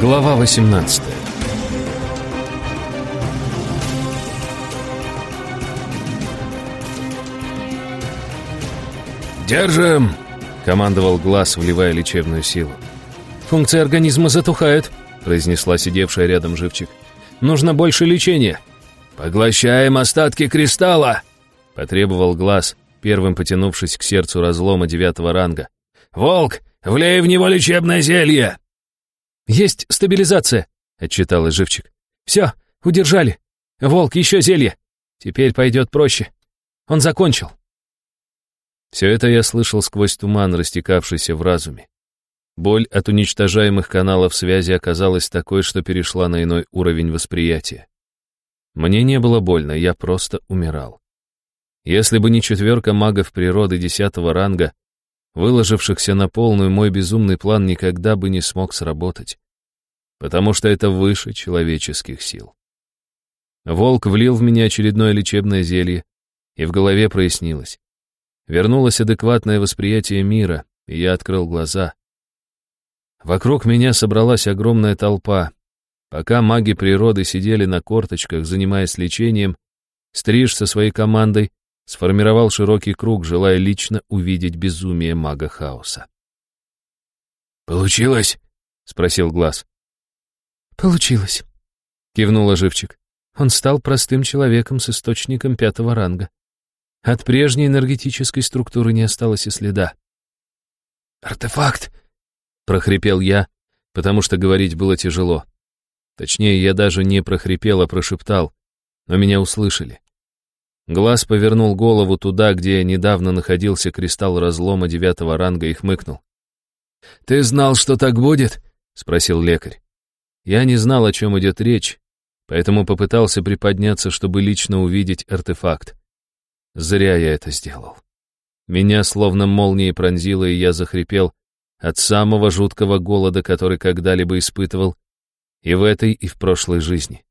Глава 18 «Держим!» — командовал глаз, вливая лечебную силу. «Функции организма затухают», — произнесла сидевшая рядом живчик. «Нужно больше лечения». «Поглощаем остатки кристалла!» — потребовал глаз, первым потянувшись к сердцу разлома девятого ранга. «Волк, влей в него лечебное зелье!» «Есть стабилизация», — отчиталась живчик. «Все, удержали. Волк, еще зелье. Теперь пойдет проще. Он закончил». Все это я слышал сквозь туман, растекавшийся в разуме. Боль от уничтожаемых каналов связи оказалась такой, что перешла на иной уровень восприятия. Мне не было больно, я просто умирал. Если бы не четверка магов природы десятого ранга, выложившихся на полную, мой безумный план никогда бы не смог сработать. Потому что это выше человеческих сил. Волк влил в меня очередное лечебное зелье, и в голове прояснилось. Вернулось адекватное восприятие мира, и я открыл глаза. Вокруг меня собралась огромная толпа. Пока маги природы сидели на корточках, занимаясь лечением, Стриж со своей командой сформировал широкий круг, желая лично увидеть безумие мага хаоса. «Получилось?» — спросил Глаз. «Получилось», — кивнула Живчик. Он стал простым человеком с источником пятого ранга. От прежней энергетической структуры не осталось и следа. «Артефакт!» — прохрипел я, потому что говорить было тяжело. Точнее, я даже не прохрипел, а прошептал, но меня услышали. Глаз повернул голову туда, где недавно находился кристалл разлома девятого ранга и хмыкнул. «Ты знал, что так будет?» — спросил лекарь. Я не знал, о чем идет речь, поэтому попытался приподняться, чтобы лично увидеть артефакт. Зря я это сделал. Меня словно молнией пронзило, и я захрипел от самого жуткого голода, который когда-либо испытывал, и в этой, и в прошлой жизни.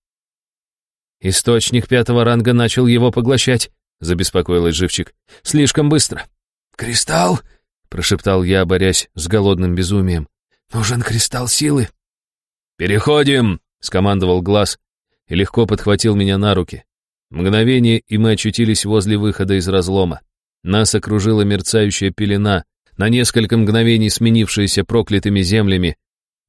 Источник пятого ранга начал его поглощать, забеспокоилась Живчик. Слишком быстро. «Кристалл?» — прошептал я, борясь с голодным безумием. «Нужен кристалл силы». «Переходим!» — скомандовал глаз и легко подхватил меня на руки. Мгновение, и мы очутились возле выхода из разлома. Нас окружила мерцающая пелена, на несколько мгновений сменившаяся проклятыми землями,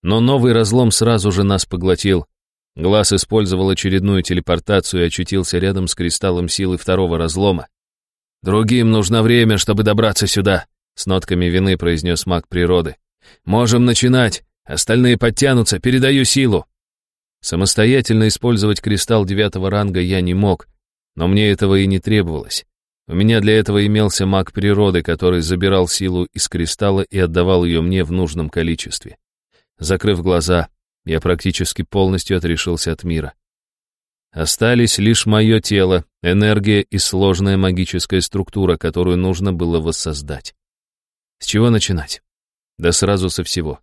но новый разлом сразу же нас поглотил. Глаз использовал очередную телепортацию и очутился рядом с кристаллом силы второго разлома. «Другим нужно время, чтобы добраться сюда», — с нотками вины произнес маг природы. «Можем начинать. Остальные подтянутся, передаю силу». Самостоятельно использовать кристалл девятого ранга я не мог, но мне этого и не требовалось. У меня для этого имелся маг природы, который забирал силу из кристалла и отдавал ее мне в нужном количестве. Закрыв глаза, я практически полностью отрешился от мира. Остались лишь мое тело, энергия и сложная магическая структура, которую нужно было воссоздать. С чего начинать? Да сразу со всего.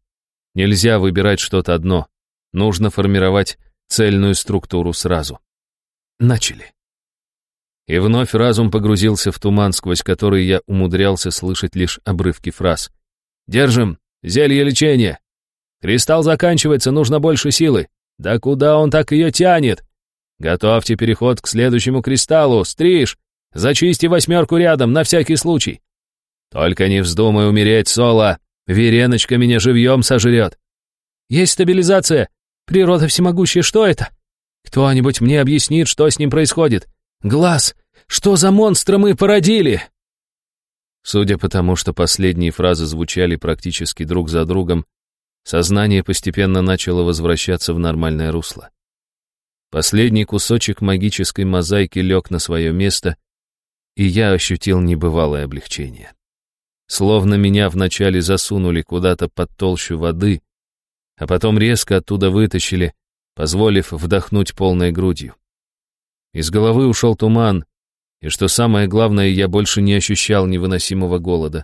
Нельзя выбирать что-то одно. Нужно формировать цельную структуру сразу. Начали. И вновь разум погрузился в туман, сквозь который я умудрялся слышать лишь обрывки фраз. «Держим! Зелье лечения! Кристалл заканчивается, нужно больше силы! Да куда он так ее тянет? Готовьте переход к следующему кристаллу! Стриж! Зачисти восьмерку рядом, на всякий случай! Только не вздумай умереть, Соло! Вереночка меня живьем сожрет! Есть стабилизация! Природа всемогущая, что это? Кто-нибудь мне объяснит, что с ним происходит? Глаз! Что за монстра мы породили?» Судя по тому, что последние фразы звучали практически друг за другом, сознание постепенно начало возвращаться в нормальное русло. Последний кусочек магической мозаики лег на свое место, и я ощутил небывалое облегчение. Словно меня вначале засунули куда-то под толщу воды, а потом резко оттуда вытащили, позволив вдохнуть полной грудью. Из головы ушел туман, и что самое главное, я больше не ощущал невыносимого голода.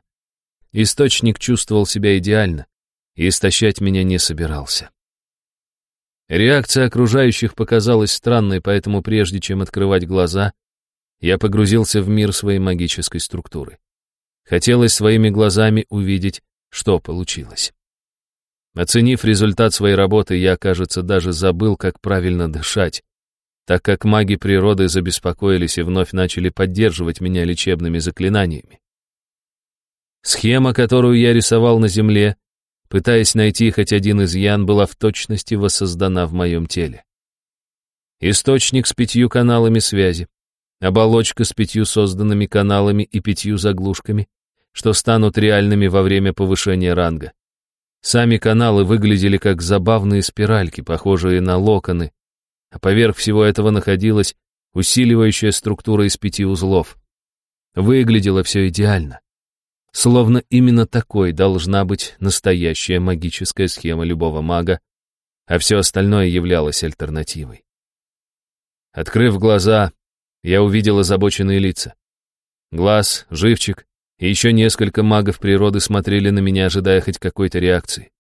Источник чувствовал себя идеально и истощать меня не собирался. Реакция окружающих показалась странной, поэтому прежде чем открывать глаза, я погрузился в мир своей магической структуры. Хотелось своими глазами увидеть, что получилось. Оценив результат своей работы, я, кажется, даже забыл, как правильно дышать, так как маги природы забеспокоились и вновь начали поддерживать меня лечебными заклинаниями. Схема, которую я рисовал на земле, пытаясь найти хоть один изъян, была в точности воссоздана в моем теле. Источник с пятью каналами связи, оболочка с пятью созданными каналами и пятью заглушками, что станут реальными во время повышения ранга. Сами каналы выглядели как забавные спиральки, похожие на локоны, а поверх всего этого находилась усиливающая структура из пяти узлов. Выглядело все идеально. Словно именно такой должна быть настоящая магическая схема любого мага, а все остальное являлось альтернативой. Открыв глаза, я увидел озабоченные лица. Глаз, живчик и еще несколько магов природы смотрели на меня, ожидая хоть какой-то реакции.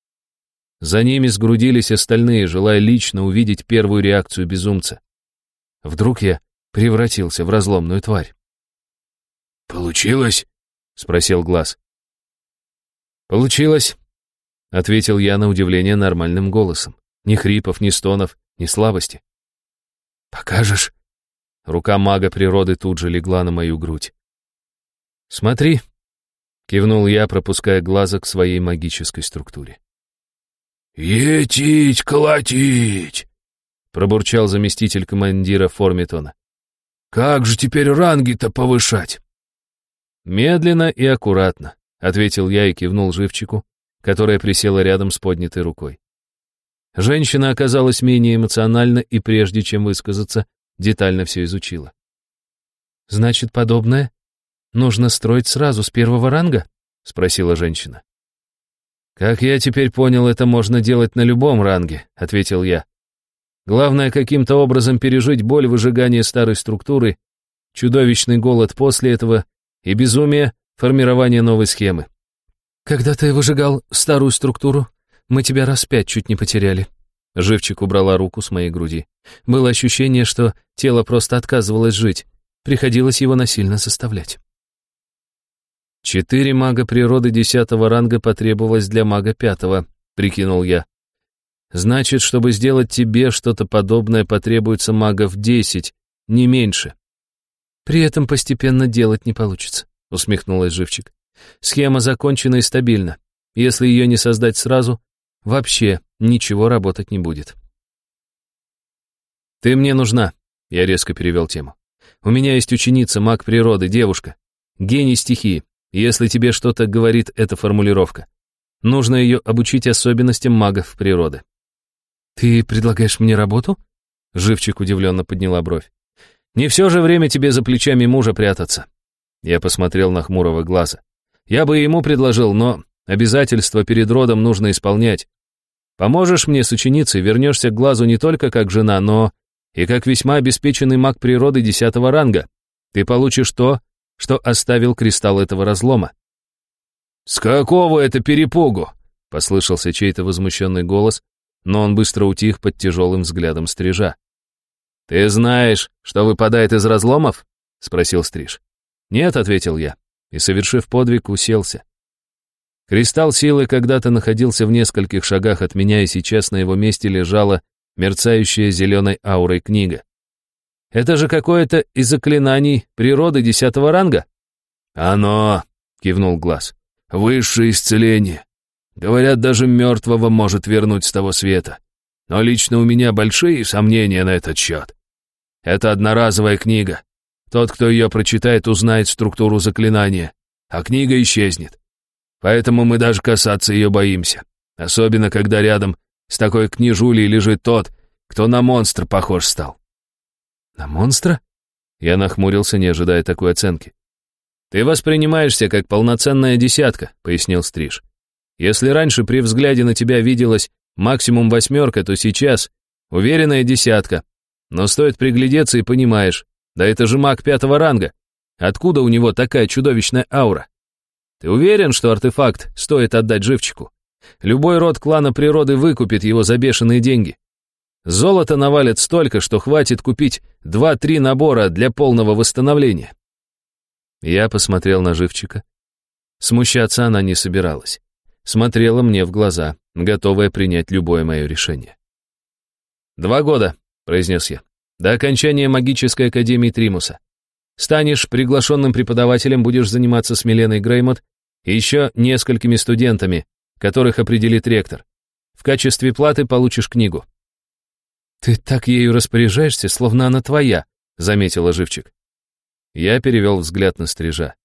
За ними сгрудились остальные, желая лично увидеть первую реакцию безумца. Вдруг я превратился в разломную тварь. «Получилось?» — спросил Глаз. «Получилось», — ответил я на удивление нормальным голосом. Ни хрипов, ни стонов, ни слабости. «Покажешь?» Рука мага природы тут же легла на мою грудь. «Смотри», — кивнул я, пропуская глаза к своей магической структуре. «Етить, колотить!» — пробурчал заместитель командира Формитона. «Как же теперь ранги-то повышать?» «Медленно и аккуратно», — ответил я и кивнул живчику, которая присела рядом с поднятой рукой. Женщина оказалась менее эмоциональна и прежде чем высказаться, детально все изучила. «Значит, подобное нужно строить сразу с первого ранга?» — спросила женщина. «Как я теперь понял, это можно делать на любом ранге», — ответил я. «Главное, каким-то образом пережить боль выжигания старой структуры, чудовищный голод после этого и безумие формирования новой схемы». «Когда ты выжигал старую структуру, мы тебя раз пять чуть не потеряли». Живчик убрала руку с моей груди. Было ощущение, что тело просто отказывалось жить. Приходилось его насильно заставлять. Четыре мага природы десятого ранга потребовалось для мага пятого, прикинул я. Значит, чтобы сделать тебе что-то подобное, потребуется магов десять, не меньше. При этом постепенно делать не получится, усмехнулась Живчик. Схема закончена и стабильна. Если ее не создать сразу, вообще ничего работать не будет. «Ты мне нужна», — я резко перевел тему. «У меня есть ученица, маг природы, девушка, гений стихии, если тебе что-то говорит эта формулировка. Нужно ее обучить особенностям магов природы. «Ты предлагаешь мне работу?» Живчик удивленно подняла бровь. «Не все же время тебе за плечами мужа прятаться». Я посмотрел на хмурого глаза. «Я бы ему предложил, но обязательства перед родом нужно исполнять. Поможешь мне с ученицей, вернешься к глазу не только как жена, но и как весьма обеспеченный маг природы десятого ранга. Ты получишь то, что оставил кристалл этого разлома. «С какого это перепугу?» — послышался чей-то возмущенный голос, но он быстро утих под тяжелым взглядом стрижа. «Ты знаешь, что выпадает из разломов?» — спросил стриж. «Нет», — ответил я, и, совершив подвиг, уселся. Кристалл силы когда-то находился в нескольких шагах от меня, и сейчас на его месте лежала мерцающая зеленой аурой книга. Это же какое-то из заклинаний природы десятого ранга?» «Оно!» — кивнул Глаз. «Высшее исцеление. Говорят, даже мертвого может вернуть с того света. Но лично у меня большие сомнения на этот счет. Это одноразовая книга. Тот, кто ее прочитает, узнает структуру заклинания, а книга исчезнет. Поэтому мы даже касаться ее боимся. Особенно, когда рядом с такой книжулей лежит тот, кто на монстр похож стал. «На монстра?» Я нахмурился, не ожидая такой оценки. «Ты воспринимаешься как полноценная десятка», — пояснил Стриж. «Если раньше при взгляде на тебя виделась максимум восьмерка, то сейчас уверенная десятка. Но стоит приглядеться и понимаешь, да это же маг пятого ранга. Откуда у него такая чудовищная аура? Ты уверен, что артефакт стоит отдать живчику? Любой род клана природы выкупит его за бешеные деньги. Золото навалят столько, что хватит купить два-три набора для полного восстановления. Я посмотрел на живчика. Смущаться она не собиралась. смотрела мне в глаза, готовая принять любое мое решение. «Два года», — произнес я, — «до окончания магической академии Тримуса. Станешь приглашенным преподавателем, будешь заниматься с Миленой Греймот и еще несколькими студентами, которых определит ректор. В качестве платы получишь книгу». «Ты так ею распоряжаешься, словно она твоя», — заметила Живчик. Я перевел взгляд на стрижа.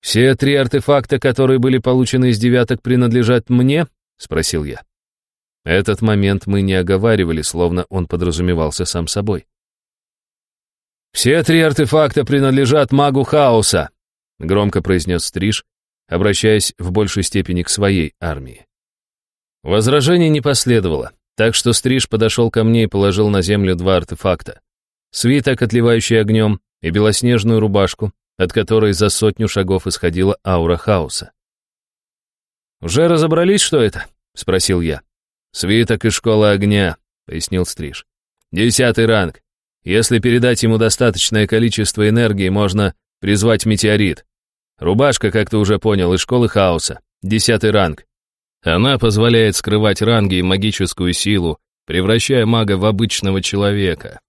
«Все три артефакта, которые были получены из девяток, принадлежат мне?» — спросил я. Этот момент мы не оговаривали, словно он подразумевался сам собой. «Все три артефакта принадлежат магу хаоса», — громко произнес Стриж, обращаясь в большей степени к своей армии. Возражений не последовало, так что Стриж подошел ко мне и положил на землю два артефакта. Свиток, отливающий огнем, и белоснежную рубашку, от которой за сотню шагов исходила аура хаоса. «Уже разобрались, что это?» — спросил я. «Свиток из школы огня», — пояснил Стриж. «Десятый ранг. Если передать ему достаточное количество энергии, можно призвать метеорит. Рубашка, как ты уже понял, из школы хаоса. Десятый ранг. Она позволяет скрывать ранги и магическую силу, превращая мага в обычного человека.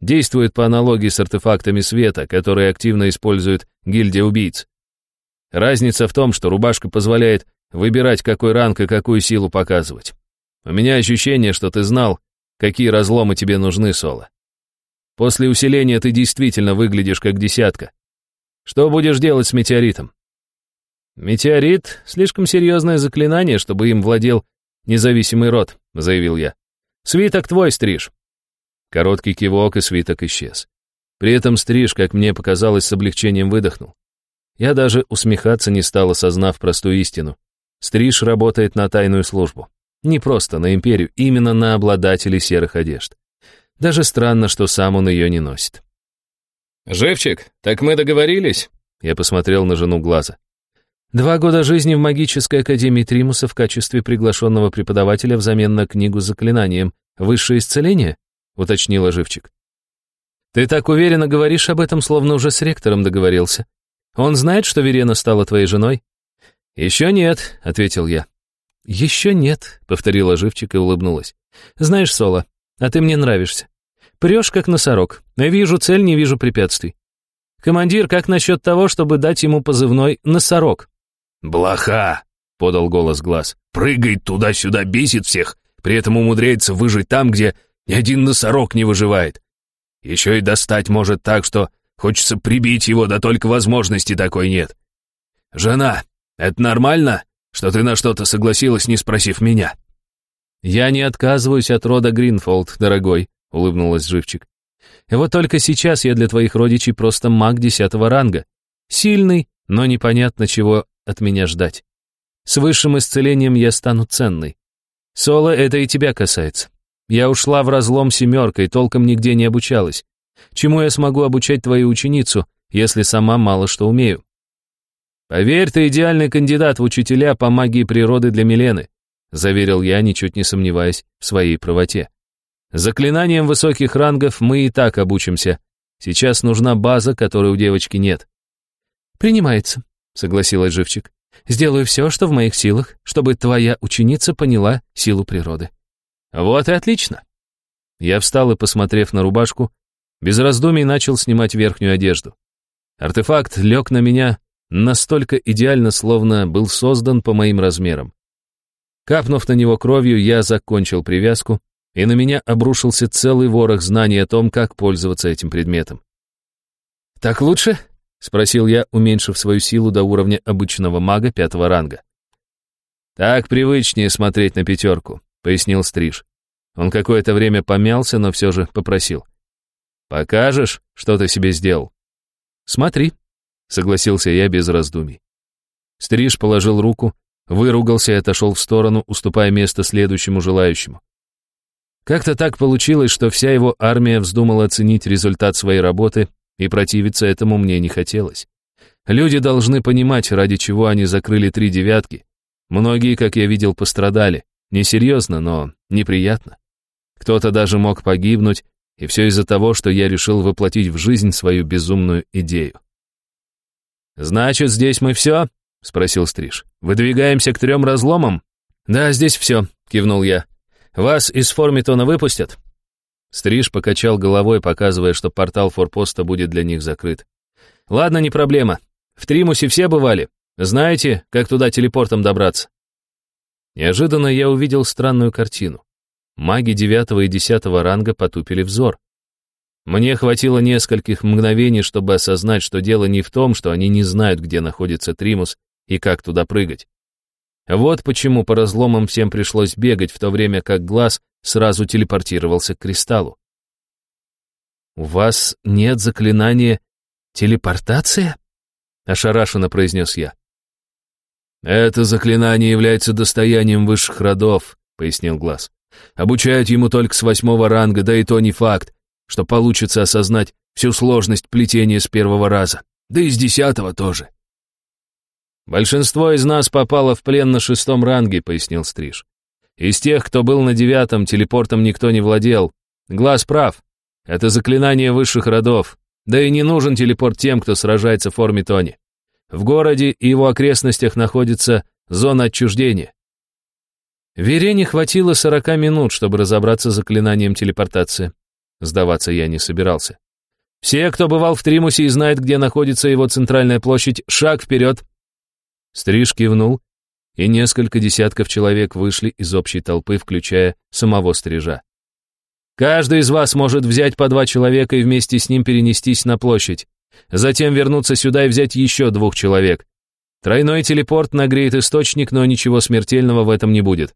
Действует по аналогии с артефактами света, которые активно используют гильдия убийц. Разница в том, что рубашка позволяет выбирать, какой ранг и какую силу показывать. У меня ощущение, что ты знал, какие разломы тебе нужны, Соло. После усиления ты действительно выглядишь как десятка. Что будешь делать с метеоритом? Метеорит — слишком серьезное заклинание, чтобы им владел независимый род, заявил я. Свиток твой, Стриж. Короткий кивок, и свиток исчез. При этом Стриж, как мне показалось, с облегчением выдохнул. Я даже усмехаться не стал, осознав простую истину. Стриж работает на тайную службу. Не просто на империю, именно на обладателей серых одежд. Даже странно, что сам он ее не носит. «Живчик, так мы договорились?» Я посмотрел на жену глаза. Два года жизни в магической академии Тримуса в качестве приглашенного преподавателя взамен на книгу с заклинанием «Высшее исцеление»? уточнила Живчик. «Ты так уверенно говоришь об этом, словно уже с ректором договорился. Он знает, что Верена стала твоей женой?» «Еще нет», — ответил я. «Еще нет», — повторила Живчик и улыбнулась. «Знаешь, Соло, а ты мне нравишься. Прешь, как носорог. Вижу цель, не вижу препятствий. Командир, как насчет того, чтобы дать ему позывной «носорог»?» «Блоха!» — подал голос Глаз. «Прыгает туда-сюда, бесит всех, при этом умудряется выжить там, где ни один носорог не выживает. Еще и достать может так, что хочется прибить его, да только возможности такой нет. Жена, это нормально, что ты на что-то согласилась, не спросив меня?» «Я не отказываюсь от рода Гринфолд, дорогой», — улыбнулась Живчик. «И вот только сейчас я для твоих родичей просто маг десятого ранга. Сильный, но непонятно, чего от меня ждать. С высшим исцелением я стану ценной. Соло, это и тебя касается. Я ушла в разлом семеркой, толком нигде не обучалась. Чему я смогу обучать твою ученицу, если сама мало что умею? Поверь, ты идеальный кандидат в учителя по магии природы для Милены, заверил я, ничуть не сомневаясь в своей правоте. Заклинанием высоких рангов мы и так обучимся. Сейчас нужна база, которой у девочки нет. Принимается, согласилась Живчик. Сделаю все, что в моих силах, чтобы твоя ученица поняла силу природы. Вот и отлично. Я встал и, посмотрев на рубашку, без раздумий начал снимать верхнюю одежду. Артефакт лег на меня настолько идеально, словно был создан по моим размерам. Капнув на него кровью, я закончил привязку, и на меня обрушился целый ворох знаний о том, как пользоваться этим предметом. «Так лучше?» — спросил я, уменьшив свою силу до уровня обычного мага пятого ранга. «Так привычнее смотреть на пятерку», — пояснил Стриж. Он какое-то время помялся, но все же попросил. «Покажешь, что ты себе сделал?» «Смотри», — согласился я без раздумий. Стриж положил руку, выругался и отошел в сторону, уступая место следующему желающему. Как-то так получилось, что вся его армия вздумала оценить результат своей работы, и противиться этому мне не хотелось. Люди должны понимать, ради чего они закрыли три девятки. Многие, как я видел, пострадали. Несерьезно, но неприятно. Кто-то даже мог погибнуть, и все из-за того, что я решил воплотить в жизнь свою безумную идею. «Значит, здесь мы все?» — спросил Стриж. «Выдвигаемся к трем разломам?» «Да, здесь все», — кивнул я. «Вас из Формитона выпустят?» Стриж покачал головой, показывая, что портал форпоста будет для них закрыт. «Ладно, не проблема. В Тримусе все бывали. Знаете, как туда телепортом добраться?» Неожиданно я увидел странную картину. Маги девятого и десятого ранга потупили взор. Мне хватило нескольких мгновений, чтобы осознать, что дело не в том, что они не знают, где находится Тримус и как туда прыгать. Вот почему по разломам всем пришлось бегать, в то время как глаз сразу телепортировался к кристаллу. «У вас нет заклинания телепортация?» — ошарашенно произнес я. «Это заклинание является достоянием высших родов», — пояснил Глаз. «Обучают ему только с восьмого ранга, да и то не факт, что получится осознать всю сложность плетения с первого раза, да и с десятого тоже». «Большинство из нас попало в плен на шестом ранге», — пояснил Стриж. «Из тех, кто был на девятом, телепортом никто не владел. Глаз прав. Это заклинание высших родов. Да и не нужен телепорт тем, кто сражается в форме Тони. В городе и его окрестностях находится зона отчуждения. Вере хватило сорока минут, чтобы разобраться с заклинанием телепортации. Сдаваться я не собирался. Все, кто бывал в Тримусе и знает, где находится его центральная площадь, шаг вперед. Стриж кивнул, и несколько десятков человек вышли из общей толпы, включая самого Стрижа. Каждый из вас может взять по два человека и вместе с ним перенестись на площадь. Затем вернуться сюда и взять еще двух человек. Тройной телепорт нагреет источник, но ничего смертельного в этом не будет.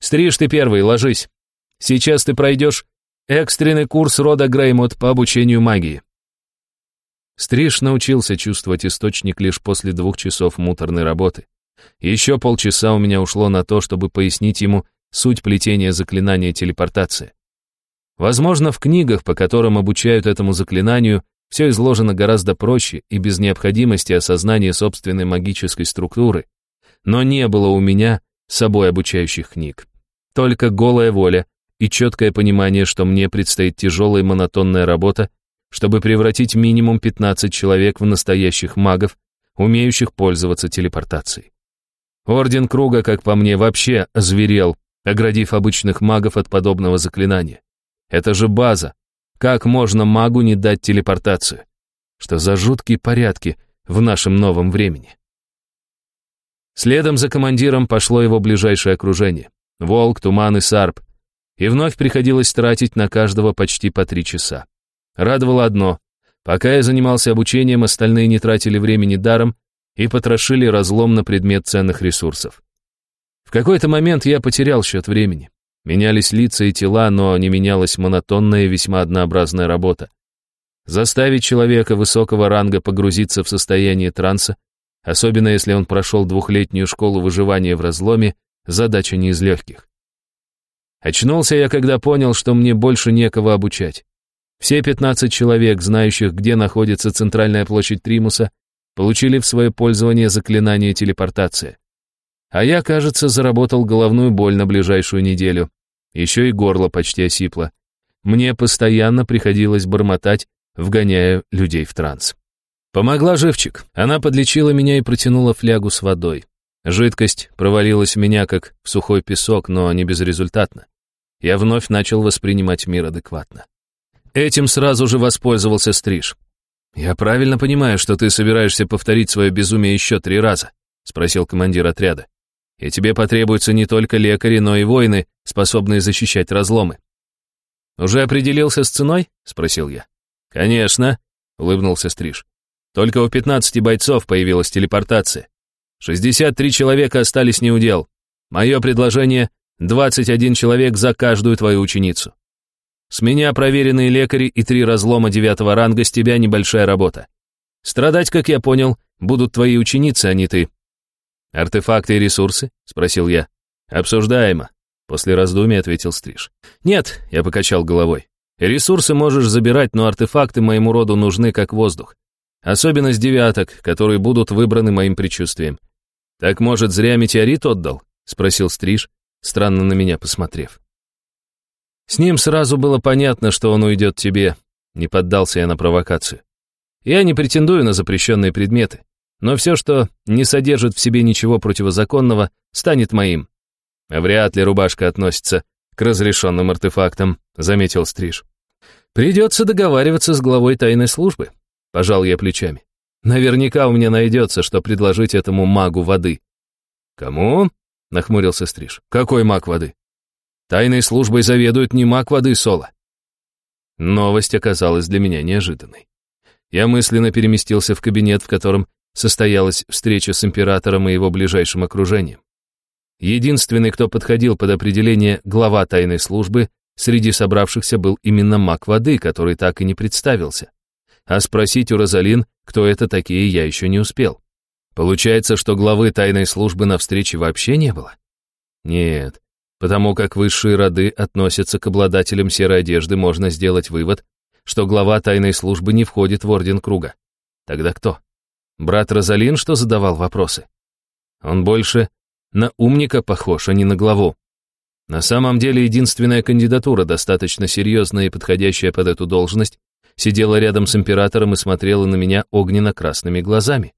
Стриж ты первый, ложись. Сейчас ты пройдешь экстренный курс рода Греймот по обучению магии. Стриж научился чувствовать источник лишь после двух часов муторной работы. Еще полчаса у меня ушло на то, чтобы пояснить ему суть плетения заклинания телепортации. Возможно, в книгах, по которым обучают этому заклинанию, все изложено гораздо проще и без необходимости осознания собственной магической структуры. Но не было у меня с собой обучающих книг. Только голая воля и четкое понимание, что мне предстоит тяжелая монотонная работа, чтобы превратить минимум 15 человек в настоящих магов, умеющих пользоваться телепортацией. Орден Круга, как по мне, вообще озверел, оградив обычных магов от подобного заклинания. Это же база, как можно магу не дать телепортацию? Что за жуткие порядки в нашем новом времени? Следом за командиром пошло его ближайшее окружение. Волк, Туман и Сарп. И вновь приходилось тратить на каждого почти по три часа. Радовало одно. Пока я занимался обучением, остальные не тратили времени даром и потрошили разлом на предмет ценных ресурсов. В какой-то момент я потерял счет времени. Менялись лица и тела, но не менялась монотонная и весьма однообразная работа. Заставить человека высокого ранга погрузиться в состояние транса, особенно если он прошел двухлетнюю школу выживания в разломе, задача не из легких. Очнулся я, когда понял, что мне больше некого обучать. Все 15 человек, знающих, где находится центральная площадь Тримуса, получили в свое пользование заклинание телепортация. А я, кажется, заработал головную боль на ближайшую неделю. Еще и горло почти осипло. Мне постоянно приходилось бормотать, вгоняя людей в транс. Помогла живчик. Она подлечила меня и протянула флягу с водой. Жидкость провалилась в меня, как в сухой песок, но не безрезультатно. Я вновь начал воспринимать мир адекватно. Этим сразу же воспользовался Стриж. «Я правильно понимаю, что ты собираешься повторить свое безумие еще три раза?» — спросил командир отряда и тебе потребуются не только лекари, но и воины, способные защищать разломы. «Уже определился с ценой?» — спросил я. «Конечно», — улыбнулся Стриж. «Только у 15 бойцов появилась телепортация. 63 человека остались неудел. Мое предложение — 21 человек за каждую твою ученицу. С меня проверенные лекари и три разлома девятого ранга, с тебя небольшая работа. Страдать, как я понял, будут твои ученицы, а не ты. «Артефакты и ресурсы?» — спросил я. «Обсуждаемо», — после раздумий ответил Стриж. «Нет», — я покачал головой. «Ресурсы можешь забирать, но артефакты моему роду нужны как воздух. Особенно с девяток, которые будут выбраны моим предчувствием. Так, может, зря метеорит отдал?» — спросил Стриж, странно на меня посмотрев. С ним сразу было понятно, что он уйдет тебе. Не поддался я на провокацию. Я не претендую на запрещенные предметы. но все, что не содержит в себе ничего противозаконного, станет моим. Вряд ли рубашка относится к разрешенным артефактам, заметил Стриж. Придется договариваться с главой тайной службы, пожал я плечами. Наверняка у меня найдется, что предложить этому магу воды. Кому? Нахмурился Стриж. Какой маг воды? Тайной службой заведует не маг воды Соло. Новость оказалась для меня неожиданной. Я мысленно переместился в кабинет, в котором состоялась встреча с императором и его ближайшим окружением. Единственный, кто подходил под определение глава тайной службы, среди собравшихся был именно маг воды, который так и не представился. А спросить у Розалин, кто это такие, я еще не успел. Получается, что главы тайной службы на встрече вообще не было? Нет, потому как высшие роды относятся к обладателям серой одежды, можно сделать вывод, что глава тайной службы не входит в Орден Круга. Тогда кто? Брат Розалин, что задавал вопросы? Он больше на умника похож, а не на главу. На самом деле, единственная кандидатура, достаточно серьезная и подходящая под эту должность, сидела рядом с императором и смотрела на меня огненно-красными глазами.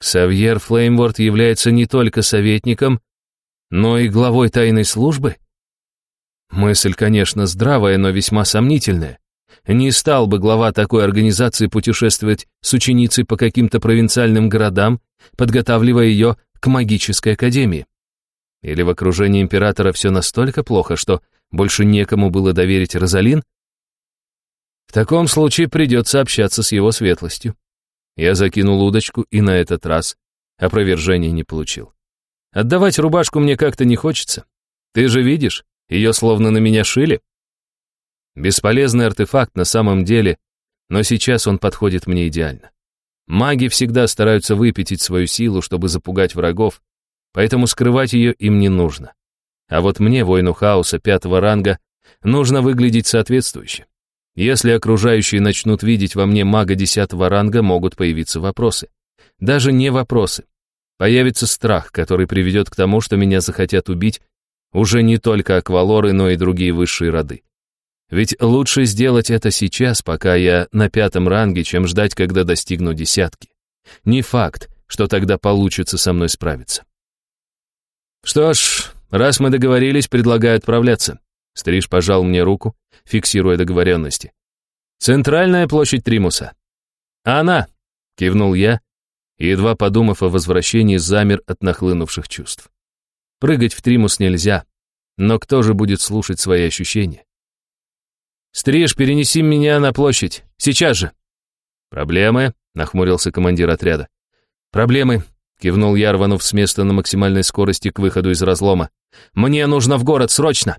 Ксавьер Флеймворд является не только советником, но и главой тайной службы? Мысль, конечно, здравая, но весьма сомнительная. Не стал бы глава такой организации путешествовать с ученицей по каким-то провинциальным городам, подготавливая ее к магической академии. Или в окружении императора все настолько плохо, что больше некому было доверить Розалин? В таком случае придется общаться с его светлостью. Я закинул удочку и на этот раз опровержения не получил. Отдавать рубашку мне как-то не хочется. Ты же видишь, ее словно на меня шили. Бесполезный артефакт на самом деле, но сейчас он подходит мне идеально. Маги всегда стараются выпятить свою силу, чтобы запугать врагов, поэтому скрывать ее им не нужно. А вот мне, воину хаоса пятого ранга, нужно выглядеть соответствующе. Если окружающие начнут видеть во мне мага десятого ранга, могут появиться вопросы. Даже не вопросы. Появится страх, который приведет к тому, что меня захотят убить уже не только аквалоры, но и другие высшие роды. Ведь лучше сделать это сейчас, пока я на пятом ранге, чем ждать, когда достигну десятки. Не факт, что тогда получится со мной справиться. Что ж, раз мы договорились, предлагаю отправляться. Стриж пожал мне руку, фиксируя договоренности. «Центральная площадь Тримуса». «Она!» — кивнул я, и, едва подумав о возвращении, замер от нахлынувших чувств. Прыгать в Тримус нельзя, но кто же будет слушать свои ощущения? «Стриж, перенеси меня на площадь, сейчас же!» «Проблемы?» — нахмурился командир отряда. «Проблемы», — кивнул я, рванув с места на максимальной скорости к выходу из разлома. «Мне нужно в город, срочно!»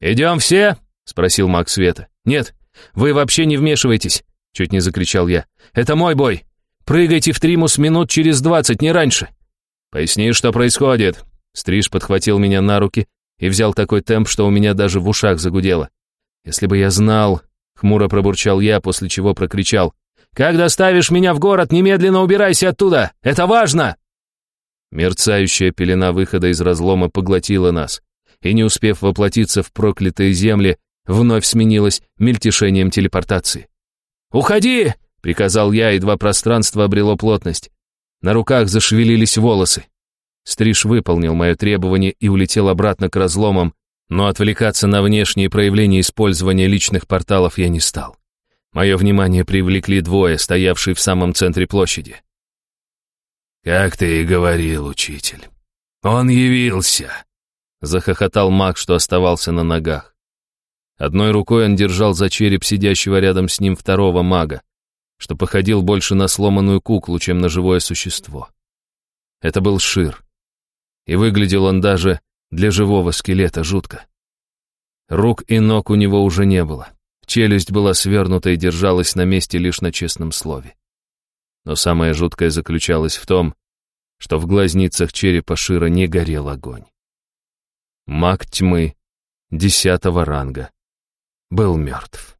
«Идем все?» — спросил маг Света. «Нет, вы вообще не вмешивайтесь!» — чуть не закричал я. «Это мой бой! Прыгайте в Тримус минут через двадцать, не раньше!» «Поясни, что происходит!» Стриж подхватил меня на руки и взял такой темп, что у меня даже в ушах загудело. «Если бы я знал...» — хмуро пробурчал я, после чего прокричал. «Как доставишь меня в город, немедленно убирайся оттуда! Это важно!» Мерцающая пелена выхода из разлома поглотила нас и, не успев воплотиться в проклятые земли, вновь сменилась мельтешением телепортации. «Уходи!» — приказал я, едва пространство обрело плотность. На руках зашевелились волосы. Стриж выполнил мое требование и улетел обратно к разломам, но отвлекаться на внешние проявления использования личных порталов я не стал. Мое внимание привлекли двое, стоявшие в самом центре площади. «Как ты и говорил, учитель. Он явился!» Захохотал маг, что оставался на ногах. Одной рукой он держал за череп сидящего рядом с ним второго мага, что походил больше на сломанную куклу, чем на живое существо. Это был Шир. И выглядел он даже для живого скелета жутко. Рук и ног у него уже не было. Челюсть была свернута и держалась на месте лишь на честном слове. Но самое жуткое заключалось в том, что в глазницах черепа Шира не горел огонь. Маг тьмы десятого ранга был мертв.